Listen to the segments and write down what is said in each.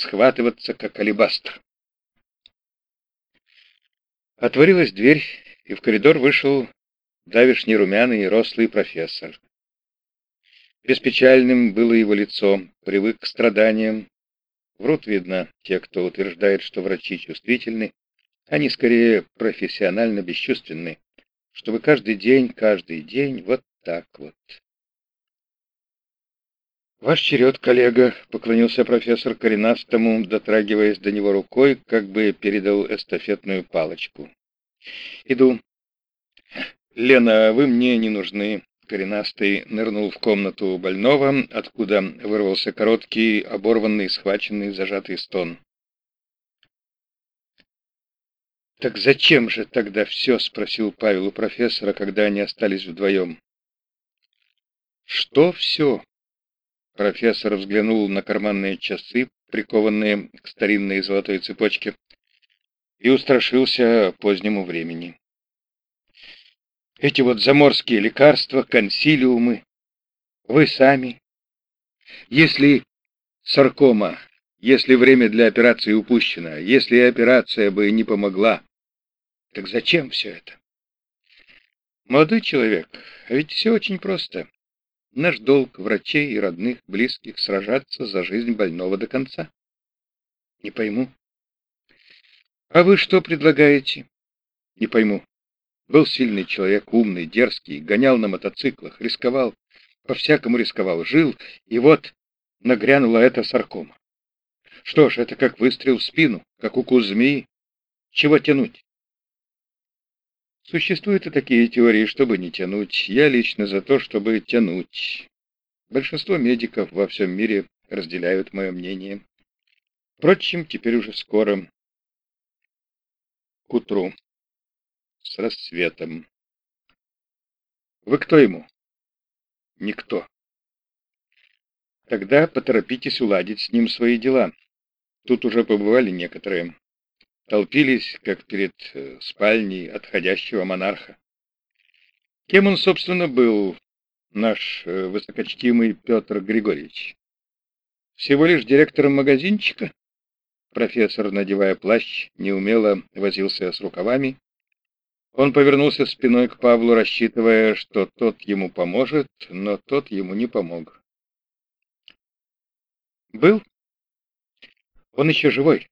схватываться, как алебастр. Отворилась дверь, и в коридор вышел давишний румяный и рослый профессор. Беспечальным было его лицо, привык к страданиям. Врут, видно, те, кто утверждает, что врачи чувствительны, они скорее профессионально бесчувственны, чтобы каждый день, каждый день вот так вот. «Ваш черед, коллега», — поклонился профессор коренастому, дотрагиваясь до него рукой, как бы передал эстафетную палочку. «Иду. Лена, вы мне не нужны. Коренастый нырнул в комнату больного, откуда вырвался короткий, оборванный, схваченный, зажатый стон. «Так зачем же тогда все?» — спросил Павел у профессора, когда они остались вдвоем. «Что все?» Профессор взглянул на карманные часы, прикованные к старинной золотой цепочке, и устрашился позднему времени. Эти вот заморские лекарства, консилиумы, вы сами. Если саркома, если время для операции упущено, если операция бы не помогла, так зачем все это? Молодой человек, а ведь все очень просто. Наш долг врачей и родных, близких сражаться за жизнь больного до конца. Не пойму. А вы что предлагаете? Не пойму. Был сильный человек, умный, дерзкий, гонял на мотоциклах, рисковал, по-всякому рисковал, жил, и вот нагрянула эта саркома. Что ж, это как выстрел в спину, как укус змеи. Чего тянуть? Существуют и такие теории, чтобы не тянуть. Я лично за то, чтобы тянуть. Большинство медиков во всем мире разделяют мое мнение. Впрочем, теперь уже скоро. К утру с рассветом. Вы кто ему? Никто. Тогда поторопитесь уладить с ним свои дела. Тут уже побывали некоторые. Толпились, как перед э, спальней отходящего монарха. Кем он, собственно, был, наш э, высокочтимый Петр Григорьевич? Всего лишь директором магазинчика? Профессор, надевая плащ, неумело возился с рукавами он повернулся спиной к Павлу, рассчитывая, что тот ему поможет, но тот ему не помог. «Был? Он еще живой.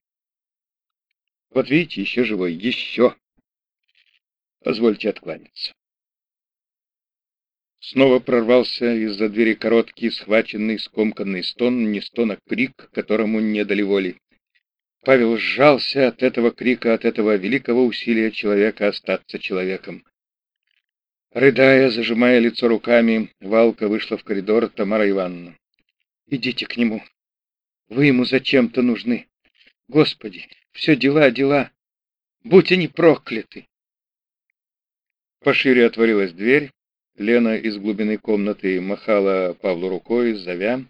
Вот видите, еще живой. Еще. Позвольте откланяться». Снова прорвался из-за двери короткий, схваченный, скомканный стон, не стон, а крик, которому не дали воли. Павел сжался от этого крика, от этого великого усилия человека остаться человеком. Рыдая, зажимая лицо руками, Валка вышла в коридор Тамара Ивановна. «Идите к нему. Вы ему зачем-то нужны. Господи, все дела, дела. Будь они прокляты!» Пошире отворилась дверь. Лена из глубины комнаты махала Павлу рукой, зовя.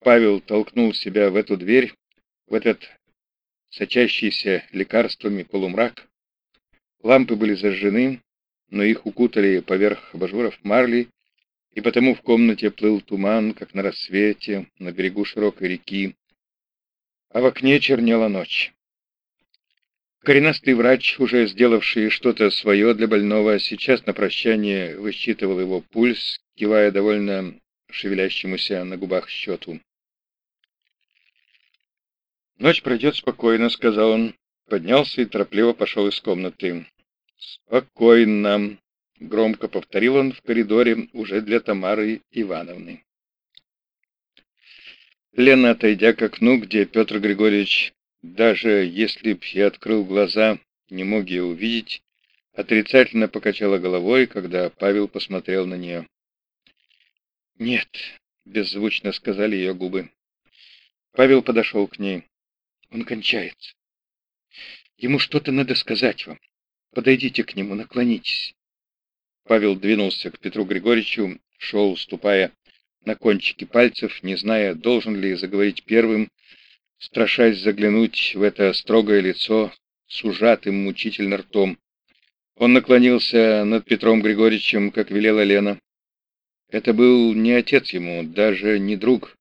Павел толкнул себя в эту дверь, в этот сочащийся лекарствами полумрак. Лампы были зажжены, но их укутали поверх абажуров марли, и потому в комнате плыл туман, как на рассвете, на берегу широкой реки, а в окне чернела ночь. Коренастый врач, уже сделавший что-то свое для больного, сейчас на прощание высчитывал его пульс, кивая довольно шевелящемуся на губах счету. «Ночь пройдет спокойно», — сказал он. Поднялся и торопливо пошел из комнаты. «Спокойно», — громко повторил он в коридоре уже для Тамары Ивановны. Лена, отойдя к окну, где Петр Григорьевич, даже если б и открыл глаза, не мог ее увидеть, отрицательно покачала головой, когда Павел посмотрел на нее. «Нет», — беззвучно сказали ее губы. Павел подошел к ней. Он кончается. Ему что-то надо сказать вам. Подойдите к нему, наклонитесь. Павел двинулся к Петру Григорьевичу, шел, ступая на кончики пальцев, не зная, должен ли заговорить первым, страшась заглянуть в это строгое лицо с ужатым мучительно ртом. Он наклонился над Петром Григорьевичем, как велела Лена. Это был не отец ему, даже не друг,